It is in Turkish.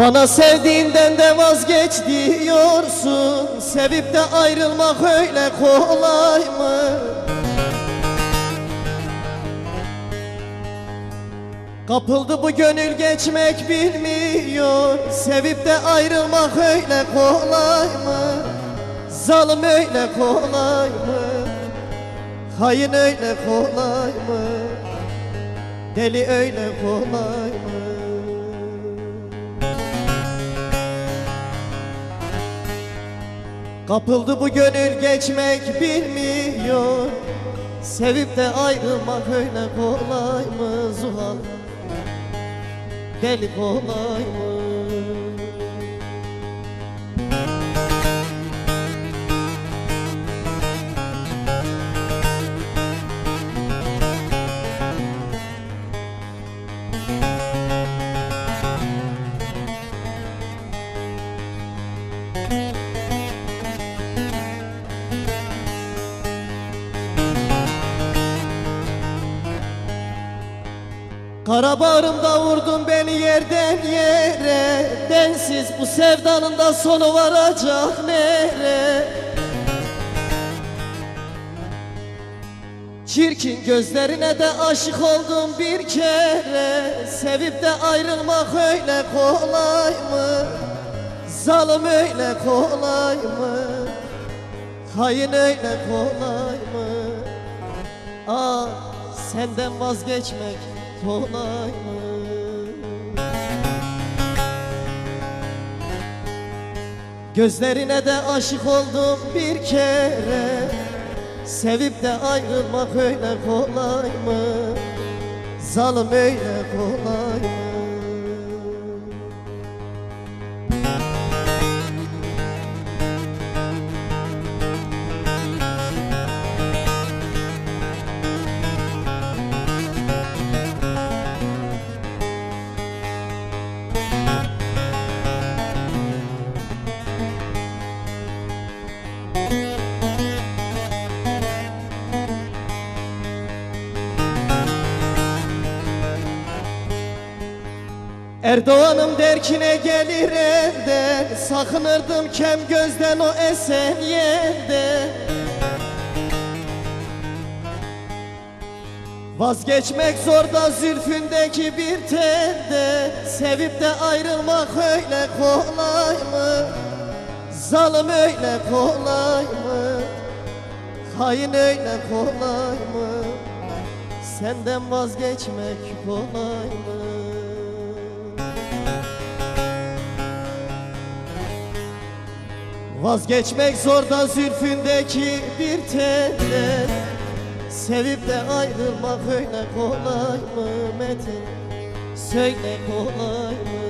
Bana sevdiğinden de vazgeç diyorsun Sevip de ayrılmak öyle kolay mı? Kapıldı bu gönül geçmek bilmiyor Sevip de ayrılmak öyle kolay mı? Zalim öyle kolay mı? Hain öyle kolay mı? Deli öyle kolay mı? Kapıldı bu gönül geçmek bilmiyor. Sevip de ayrılmak öyle kolay mı Zuhal? Deli kolay mı Kara bağrımda vurdun beni yerden yere Densiz bu sevdanın da sonu varacak nere Çirkin gözlerine de aşık oldum bir kere Sevip de ayrılmak öyle kolay mı? Zalim öyle kolay mı? Hain öyle kolay mı? Ah senden vazgeçmek kolay mı? Gözlerine de aşık oldum bir kere Sevip de ayrılmak öyle kolay mı? Zalim öyle kolay mı? Erdoğan'ım derkine gelir elden Sakınırdım kem gözden o esen yerde Vazgeçmek zor da zülfündeki bir telde Sevip de ayrılmak öyle kolay mı? Zalim öyle kolay mı? Hain öyle kolay mı? Senden vazgeçmek kolay mı? Vazgeçmek zor da zülfündeki bir telle Sevip de ayrılmak öyle kolay mı Metin? Söyle kolay mı?